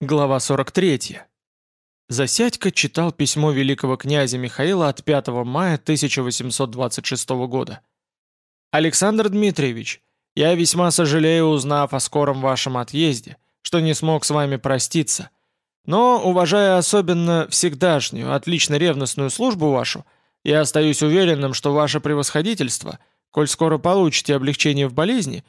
Глава 43. Засядько читал письмо великого князя Михаила от 5 мая 1826 года. «Александр Дмитриевич, я весьма сожалею, узнав о скором вашем отъезде, что не смог с вами проститься. Но, уважая особенно всегдашнюю, отлично ревностную службу вашу, я остаюсь уверенным, что ваше превосходительство, коль скоро получите облегчение в болезни,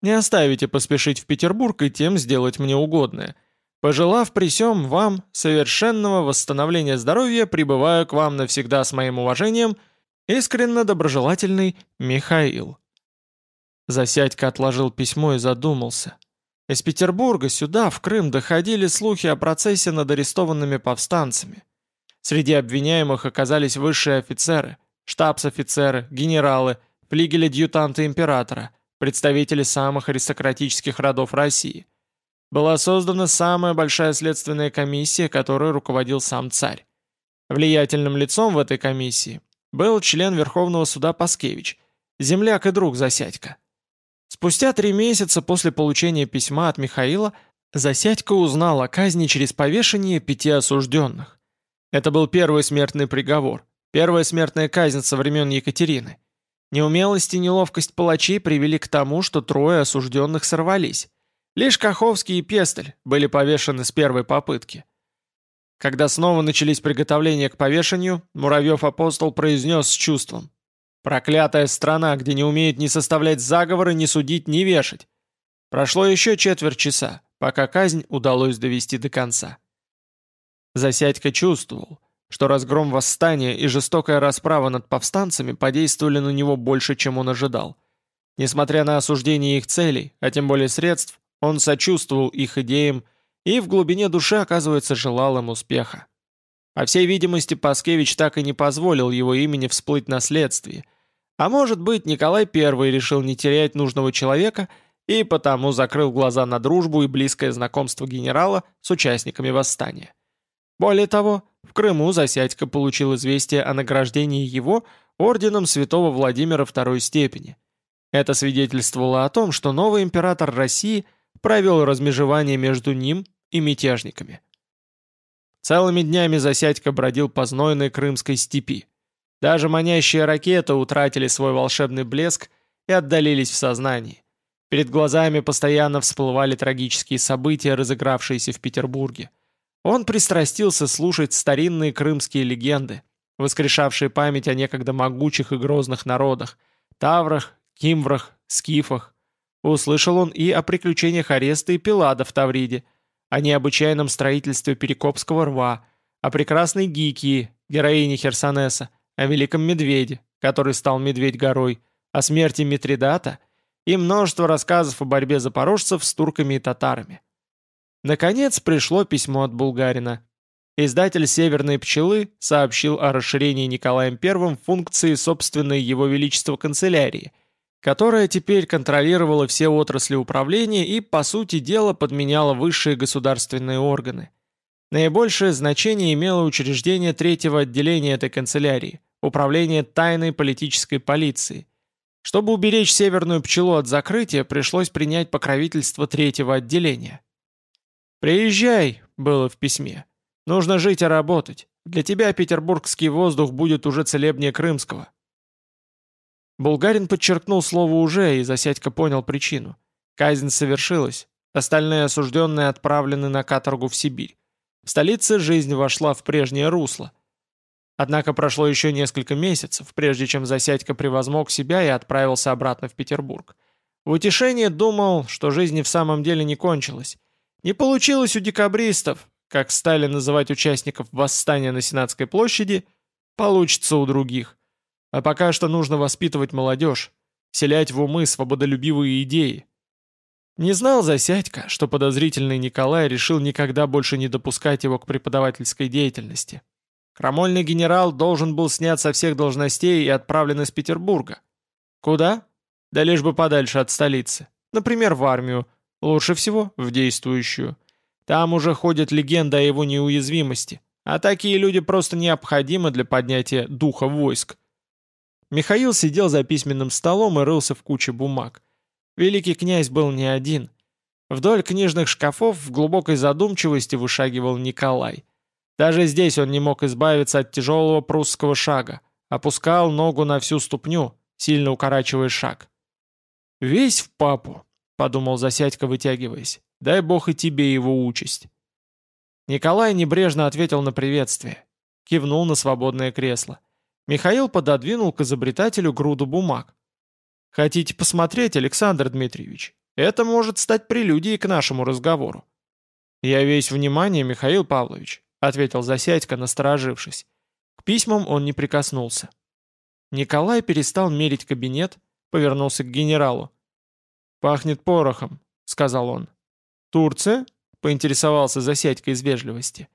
не оставите поспешить в Петербург и тем сделать мне угодное – Пожелав при сём вам совершенного восстановления здоровья, пребываю к вам навсегда с моим уважением, искренне доброжелательный Михаил. Засядько отложил письмо и задумался. Из Петербурга сюда, в Крым, доходили слухи о процессе над арестованными повстанцами. Среди обвиняемых оказались высшие офицеры, штабс-офицеры, генералы, флигель-адъютанты императора, представители самых аристократических родов России – была создана самая большая следственная комиссия, которой руководил сам царь. Влиятельным лицом в этой комиссии был член Верховного суда Паскевич, земляк и друг Засядько. Спустя три месяца после получения письма от Михаила Засядько узнал о казни через повешение пяти осужденных. Это был первый смертный приговор, первая смертная казнь со времен Екатерины. Неумелость и неловкость палачей привели к тому, что трое осужденных сорвались. Лишь Каховский и Пестель были повешены с первой попытки. Когда снова начались приготовления к повешению, Муравьев-апостол произнес с чувством. «Проклятая страна, где не умеют ни составлять заговоры, ни судить, ни вешать». Прошло еще четверть часа, пока казнь удалось довести до конца. Засядько чувствовал, что разгром восстания и жестокая расправа над повстанцами подействовали на него больше, чем он ожидал. Несмотря на осуждение их целей, а тем более средств, он сочувствовал их идеям и в глубине души, оказывается, желал им успеха. По всей видимости, Паскевич так и не позволил его имени всплыть на следствии. А может быть, Николай I решил не терять нужного человека и потому закрыл глаза на дружбу и близкое знакомство генерала с участниками восстания. Более того, в Крыму Засядько получил известие о награждении его орденом святого Владимира второй степени. Это свидетельствовало о том, что новый император России – провел размежевание между ним и мятежниками. Целыми днями Засядько бродил по знойной крымской степи. Даже манящие ракеты утратили свой волшебный блеск и отдалились в сознании. Перед глазами постоянно всплывали трагические события, разыгравшиеся в Петербурге. Он пристрастился слушать старинные крымские легенды, воскрешавшие память о некогда могучих и грозных народах – Таврах, Кимврах, Скифах, Услышал он и о приключениях ареста и Пилада в Тавриде, о необычайном строительстве Перекопского рва, о прекрасной Гикии, героине Херсонеса, о великом медведе, который стал медведь-горой, о смерти Митридата и множество рассказов о борьбе запорожцев с турками и татарами. Наконец пришло письмо от Булгарина. Издатель «Северной пчелы» сообщил о расширении Николаем I функции собственной его величества канцелярии – которая теперь контролировала все отрасли управления и, по сути дела, подменяла высшие государственные органы. Наибольшее значение имело учреждение третьего отделения этой канцелярии – Управление тайной политической полиции. Чтобы уберечь северную пчелу от закрытия, пришлось принять покровительство третьего отделения. «Приезжай», — было в письме. «Нужно жить и работать. Для тебя петербургский воздух будет уже целебнее крымского». Булгарин подчеркнул слово «уже», и Засядько понял причину. Казнь совершилась. Остальные осужденные отправлены на каторгу в Сибирь. В столице жизнь вошла в прежнее русло. Однако прошло еще несколько месяцев, прежде чем Засядько превозмог себя и отправился обратно в Петербург. В утешение думал, что жизнь и в самом деле не кончилась. Не получилось у декабристов, как стали называть участников восстания на Сенатской площади, получится у других. А пока что нужно воспитывать молодежь, селять в умы свободолюбивые идеи. Не знал Засядько, что подозрительный Николай решил никогда больше не допускать его к преподавательской деятельности. Крамольный генерал должен был снят со всех должностей и отправлен из Петербурга. Куда? Да лишь бы подальше от столицы. Например, в армию. Лучше всего в действующую. Там уже ходят легенды о его неуязвимости. А такие люди просто необходимы для поднятия духа войск. Михаил сидел за письменным столом и рылся в куче бумаг. Великий князь был не один. Вдоль книжных шкафов в глубокой задумчивости вышагивал Николай. Даже здесь он не мог избавиться от тяжелого прусского шага, опускал ногу на всю ступню, сильно укорачивая шаг. «Весь в папу», — подумал Засядько, вытягиваясь. «Дай бог и тебе его участь». Николай небрежно ответил на приветствие. Кивнул на свободное кресло. Михаил пододвинул к изобретателю груду бумаг. «Хотите посмотреть, Александр Дмитриевич? Это может стать прелюдией к нашему разговору». «Я весь внимание, Михаил Павлович», — ответил Засядько, насторожившись. К письмам он не прикоснулся. Николай перестал мерить кабинет, повернулся к генералу. «Пахнет порохом», — сказал он. «Турция?» — поинтересовался Засядько из вежливости.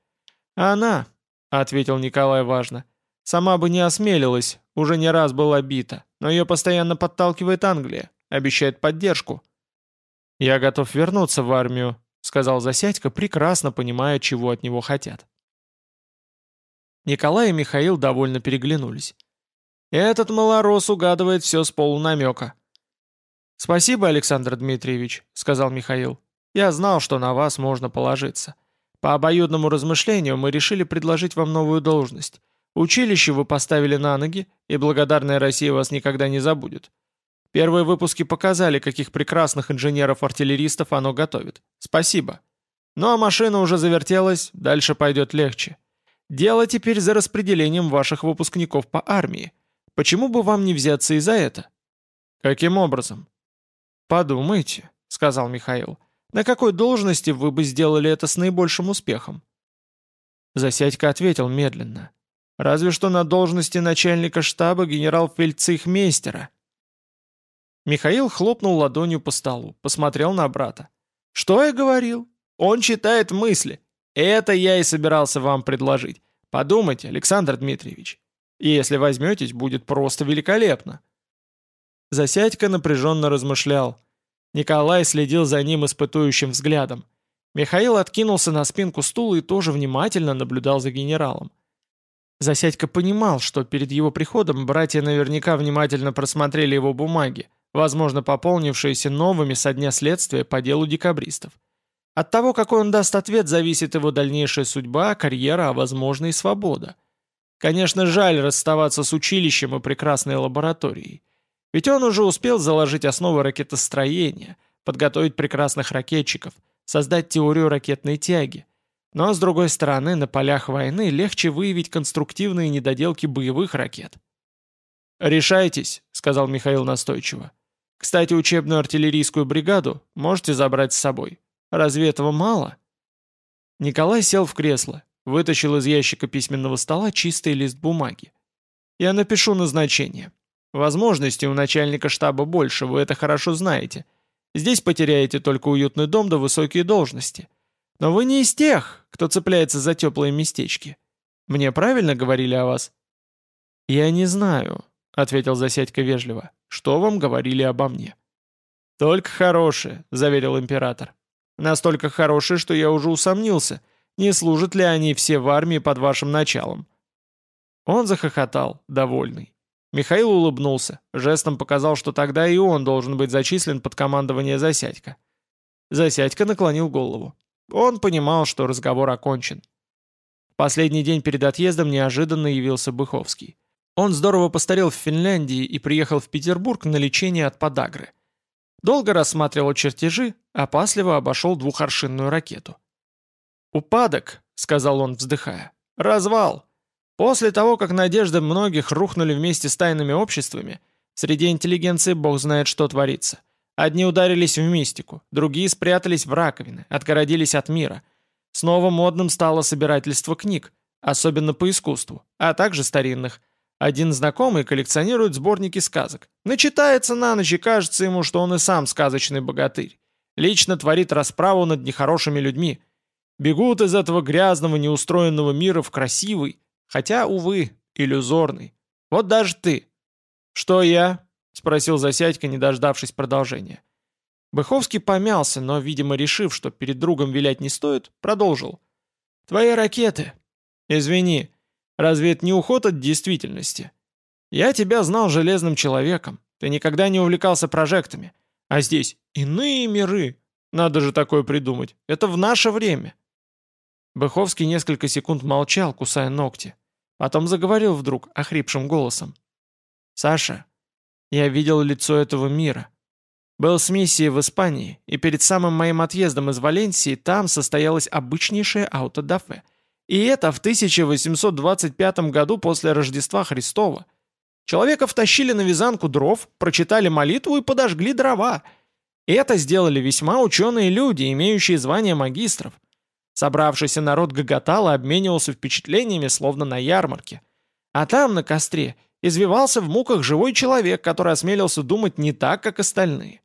«Она», — ответил Николай важно. «Сама бы не осмелилась, уже не раз была бита, но ее постоянно подталкивает Англия, обещает поддержку». «Я готов вернуться в армию», — сказал Засядько, прекрасно понимая, чего от него хотят. Николай и Михаил довольно переглянулись. Этот малорос угадывает все с полунамека. «Спасибо, Александр Дмитриевич», — сказал Михаил. «Я знал, что на вас можно положиться. По обоюдному размышлению мы решили предложить вам новую должность. Училище вы поставили на ноги, и благодарная Россия вас никогда не забудет. Первые выпуски показали, каких прекрасных инженеров-артиллеристов оно готовит. Спасибо. Ну а машина уже завертелась, дальше пойдет легче. Дело теперь за распределением ваших выпускников по армии. Почему бы вам не взяться и за это?» «Каким образом?» «Подумайте», — сказал Михаил. «На какой должности вы бы сделали это с наибольшим успехом?» Засядько ответил медленно. «Разве что на должности начальника штаба генерал-фельдцейхмейстера». Михаил хлопнул ладонью по столу, посмотрел на брата. «Что я говорил? Он читает мысли. Это я и собирался вам предложить. Подумайте, Александр Дмитриевич. И если возьметесь, будет просто великолепно. Засядько напряженно размышлял. Николай следил за ним испытующим взглядом. Михаил откинулся на спинку стула и тоже внимательно наблюдал за генералом. Засядько понимал, что перед его приходом братья наверняка внимательно просмотрели его бумаги, возможно, пополнившиеся новыми со дня следствия по делу декабристов. От того, какой он даст ответ, зависит его дальнейшая судьба, карьера, а возможно и свобода. Конечно, жаль расставаться с училищем и прекрасной лабораторией. Ведь он уже успел заложить основы ракетостроения, подготовить прекрасных ракетчиков, создать теорию ракетной тяги. Но, с другой стороны, на полях войны легче выявить конструктивные недоделки боевых ракет. «Решайтесь», — сказал Михаил настойчиво. «Кстати, учебную артиллерийскую бригаду можете забрать с собой. Разве этого мало?» Николай сел в кресло, Вытащил из ящика письменного стола чистый лист бумаги. «Я напишу назначение. Возможностей у начальника штаба больше, вы это хорошо знаете. Здесь потеряете только уютный дом да высокие должности. Но вы не из тех, кто цепляется за теплые местечки. Мне правильно говорили о вас?» «Я не знаю», — ответил Засядько вежливо. «Что вам говорили обо мне?» «Только хорошие», — заверил император. «Настолько хорошие, что я уже усомнился — не служат ли они все в армии под вашим началом?» Он захохотал, довольный. Михаил улыбнулся, жестом показал, что тогда и он должен быть зачислен под командование Засядька. Засядька наклонил голову. Он понимал, что разговор окончен. Последний день перед отъездом неожиданно явился Быховский. Он здорово постарел в Финляндии и приехал в Петербург на лечение от подагры. Долго рассматривал чертежи, опасливо обошел двухоршинную ракету. «Упадок», — сказал он, вздыхая. «Развал. После того, как надежды многих рухнули вместе с тайными обществами, среди интеллигенции бог знает, что творится. Одни ударились в мистику, другие спрятались в раковины, отгородились от мира. Снова модным стало собирательство книг, особенно по искусству, а также старинных. Один знакомый коллекционирует сборники сказок. Начитается на ночь и кажется ему, что он и сам сказочный богатырь. Лично творит расправу над нехорошими людьми — Бегут из этого грязного, неустроенного мира в красивый, хотя, увы, иллюзорный. Вот даже ты. Что я? Спросил Засядько, не дождавшись продолжения. Быховский помялся, но, видимо, решив, что перед другом вилять не стоит, продолжил. «Твои ракеты. Извини, разве это не уход от действительности? Я тебя знал железным человеком, ты никогда не увлекался прожектами. А здесь иные миры, Надо же такое придумать. Это в наше время. Быховский несколько секунд молчал, кусая ногти. Потом заговорил вдруг, охрипшим голосом. «Саша, я видел лицо этого мира. Был с миссией в Испании, и перед самым моим отъездом из Валенсии там состоялось обычнейшее аутодафе. И это в 1825 году после Рождества Христова. Человека втащили на вязанку дров, прочитали молитву и подожгли дрова. И это сделали весьма ученые люди, имеющие звание магистров. Собравшийся народ гоготал и обменивался впечатлениями, словно на ярмарке. А там, на костре, извивался в муках живой человек, который осмелился думать не так, как остальные.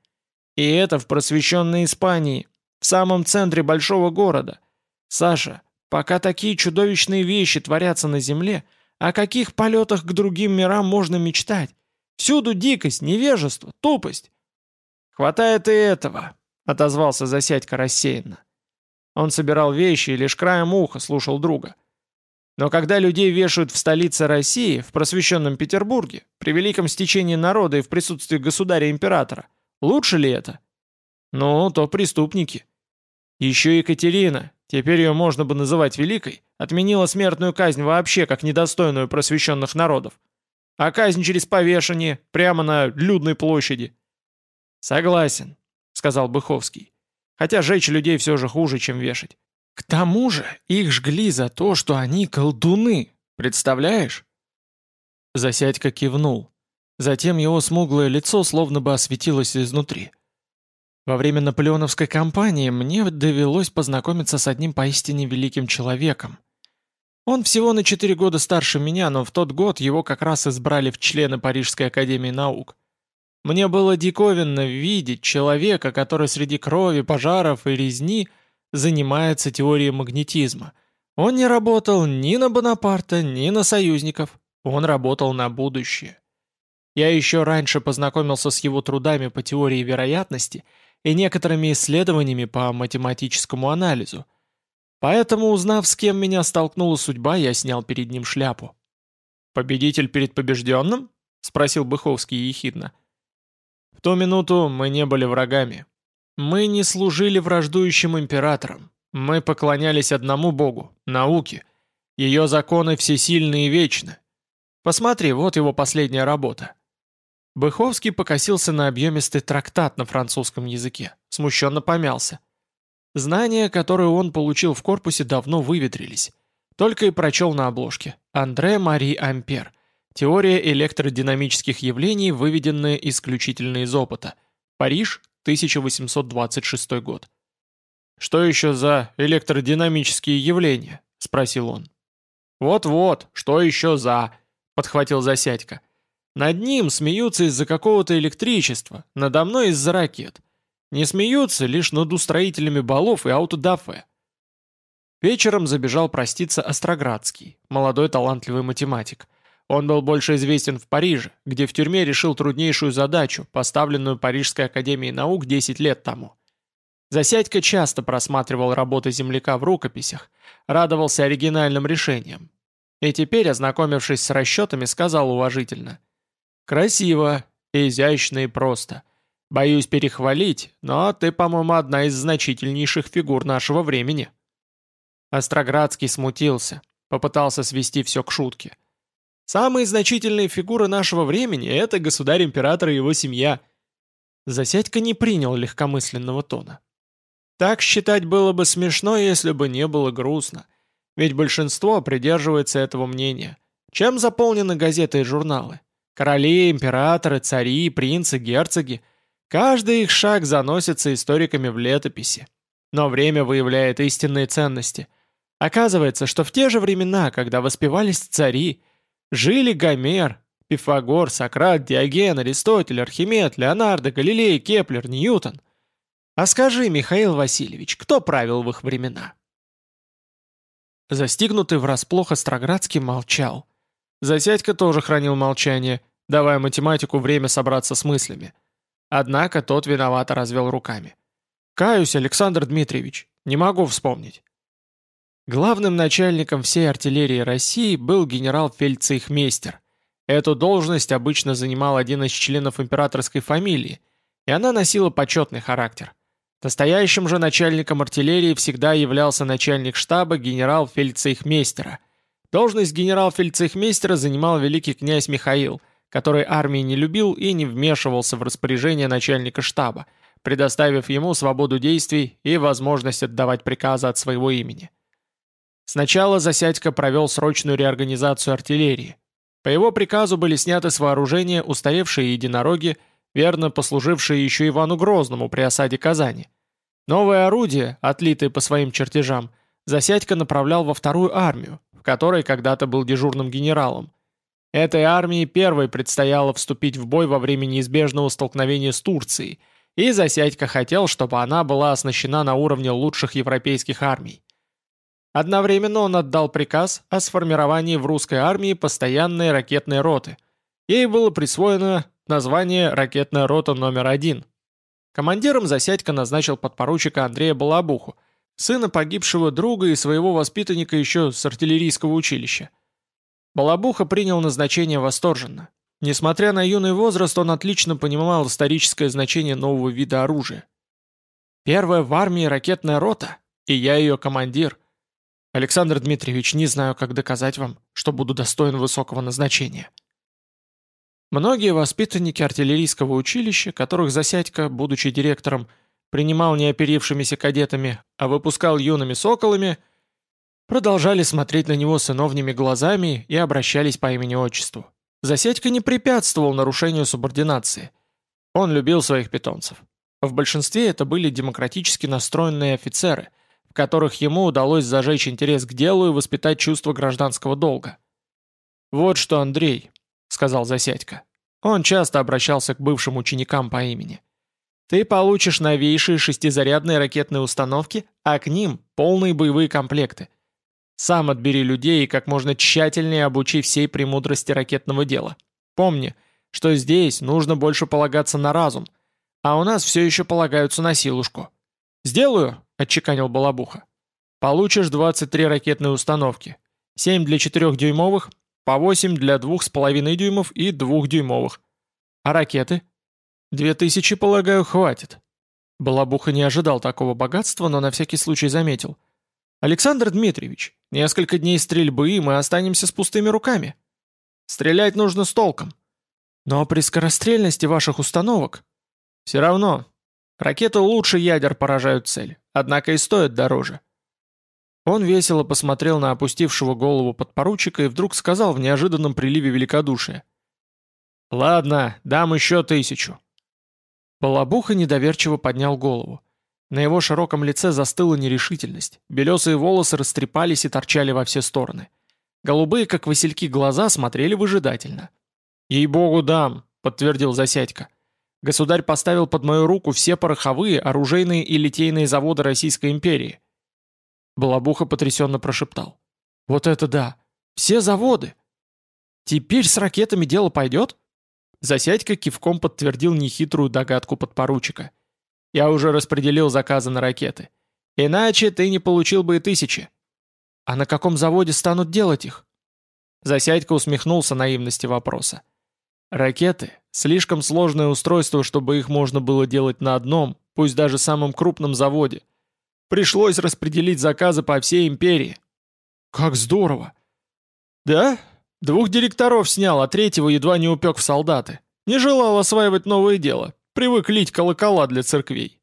И это в просвещенной Испании, в самом центре большого города. Саша, пока такие чудовищные вещи творятся на земле, о каких полетах к другим мирам можно мечтать? Всюду дикость, невежество, тупость. «Хватает и этого», — отозвался Засядько рассеянно. Он собирал вещи и лишь краем уха слушал друга. Но когда людей вешают в столице России, в просвещенном Петербурге, при великом стечении народа и в присутствии государя-императора, Лучше ли это? Ну, то преступники. Еще Екатерина, теперь ее можно бы называть великой, отменила смертную казнь вообще как недостойную просвещенных народов. А казнь через повешение, прямо на людной площади. Согласен, сказал Быховский. Хотя жечь людей все же хуже, чем вешать. К тому же их жгли за то, что они колдуны, представляешь? Засядька кивнул. Затем его смуглое лицо словно бы осветилось изнутри. Во время наполеоновской кампании мне довелось познакомиться с одним поистине великим человеком. Он всего на четыре года старше меня, но в тот год его как раз избрали в члены Парижской академии наук. Мне было диковинно видеть человека, который среди крови, пожаров и резни занимается теорией магнетизма. Он не работал ни на Бонапарта, ни на союзников. Он работал на будущее. Я еще раньше познакомился с его трудами по теории вероятности и некоторыми исследованиями по математическому анализу. Поэтому, узнав, с кем меня столкнула судьба, я снял перед ним шляпу. «Победитель перед побежденным?» — спросил Быховский ехидно. «В ту минуту мы не были врагами. Мы не служили враждующим императорам. Мы поклонялись одному богу — науке. Ее законы всесильны и вечны. Посмотри, вот его последняя работа. Быховский покосился на объемистый трактат на французском языке, смущенно помялся. Знания, которые он получил в корпусе, давно выветрились. Только и прочел на обложке. Андре Мари Ампер. Теория электродинамических явлений, выведенная исключительно из опыта. Париж, 1826 год. «Что еще за электродинамические явления?» — спросил он. «Вот-вот, что еще за?» — подхватил Засядько. Над ним смеются из-за какого-то электричества, надо мной из-за ракет. Не смеются лишь над устроителями балов и аутодафе. Вечером забежал проститься Остроградский, молодой талантливый математик. Он был больше известен в Париже, где в тюрьме решил труднейшую задачу, поставленную Парижской академией наук 10 лет тому. Засядько часто просматривал работы земляка в рукописях, радовался оригинальным решениям. И теперь, ознакомившись с расчетами, сказал уважительно – Красиво, изящно и просто. Боюсь перехвалить, но ты, по-моему, одна из значительнейших фигур нашего времени». Остроградский смутился, попытался свести все к шутке. «Самые значительные фигуры нашего времени — это государь-император и его семья». Засядька не принял легкомысленного тона. Так считать было бы смешно, если бы не было грустно. Ведь большинство придерживается этого мнения. Чем заполнены газеты и журналы? Короли, императоры, цари, принцы, герцоги. Каждый их шаг заносится историками в летописи. Но время выявляет истинные ценности. Оказывается, что в те же времена, когда воспевались цари, жили Гомер, Пифагор, Сократ, Диоген, Аристотель, Архимед, Леонардо, Галилей, Кеплер, Ньютон. А скажи, Михаил Васильевич, кто правил в их времена? Застигнутый врасплох Остроградский молчал. Засядько тоже хранил молчание, давая математику время собраться с мыслями. Однако тот виновато развел руками. «Каюсь, Александр Дмитриевич, не могу вспомнить». Главным начальником всей артиллерии России был генерал-фельдцейхмейстер. Эту должность обычно занимал один из членов императорской фамилии, и она носила почетный характер. Настоящим же начальником артиллерии всегда являлся начальник штаба генерал-фельдцейхмейстера. Должность генерал-фельдцейхмейстера занимал великий князь Михаил, который армии не любил и не вмешивался в распоряжение начальника штаба, предоставив ему свободу действий и возможность отдавать приказы от своего имени. Сначала Засядько провел срочную реорганизацию артиллерии. По его приказу были сняты с вооружения устаревшие единороги, верно послужившие еще Ивану Грозному при осаде Казани. Новое орудие, отлитое по своим чертежам, Засядько направлял во вторую армию, в которой когда-то был дежурным генералом. Этой армии первой предстояло вступить в бой во время неизбежного столкновения с Турцией, и Засядько хотел, чтобы она была оснащена на уровне лучших европейских армий. Одновременно он отдал приказ о сформировании в русской армии постоянной ракетной роты. Ей было присвоено название «Ракетная рота номер один». Командиром Засядько назначил подпоручика Андрея Балабуху, сына погибшего друга и своего воспитанника еще с артиллерийского училища. Балабуха принял назначение восторженно. Несмотря на юный возраст, он отлично понимал историческое значение нового вида оружия. «Первая в армии ракетная рота, и я ее командир. Александр Дмитриевич, не знаю, как доказать вам, что буду достоин высокого назначения». Многие воспитанники артиллерийского училища, которых Засядько, будучи директором, принимал не оперившимися кадетами, а выпускал юными соколами, продолжали смотреть на него сыновними глазами и обращались по имени-отчеству. Засядько не препятствовал нарушению субординации. Он любил своих питомцев. В большинстве это были демократически настроенные офицеры, в которых ему удалось зажечь интерес к делу и воспитать чувство гражданского долга. Вот что Андрей, сказал Засядько. Он часто обращался к бывшим ученикам по имени. «Ты получишь новейшие шестизарядные ракетные установки, а к ним полные боевые комплекты. Сам отбери людей и как можно тщательнее обучи всей премудрости ракетного дела. Помни, что здесь нужно больше полагаться на разум, а у нас все еще полагаются на силушку». «Сделаю», — отчеканил Балабуха. «Получишь 23 ракетные установки, 7 для 4-дюймовых, по 8 для 2,5 дюймов и 2-дюймовых. А ракеты? 2000, полагаю, хватит. Балабуха не ожидал такого богатства, но на всякий случай заметил. «Александр Дмитриевич, несколько дней стрельбы, и мы останемся с пустыми руками. Стрелять нужно с толком. Но при скорострельности ваших установок... Все равно, ракеты лучше ядер поражают цель, однако и стоят дороже. Он весело посмотрел на опустившего голову подпоручика и вдруг сказал в неожиданном приливе великодушия. «Ладно, дам еще тысячу». Балабуха недоверчиво поднял голову. На его широком лице застыла нерешительность, белесые волосы растрепались и торчали во все стороны. Голубые, как васильки, глаза смотрели выжидательно. «Ей-богу, дам», — подтвердил Засядько. «Государь поставил под мою руку все пороховые, оружейные и литейные заводы Российской империи. Балабуха потрясенно прошептал. «Вот это да! Все заводы! Теперь с ракетами дело пойдет?» Засядька кивком подтвердил нехитрую догадку подпоручика. «Я уже распределил заказы на ракеты. Иначе ты не получил бы и тысячи. А на каком заводе станут делать их?» Засядька усмехнулся наивности вопроса. «Ракеты — слишком сложное устройство, чтобы их можно было делать на одном, пусть даже самом крупном заводе. Пришлось распределить заказы по всей империи. Как здорово. Да? Двух директоров снял, а третьего едва не упек в солдаты. Не желал осваивать новое дело. Привык лить колокола для церквей.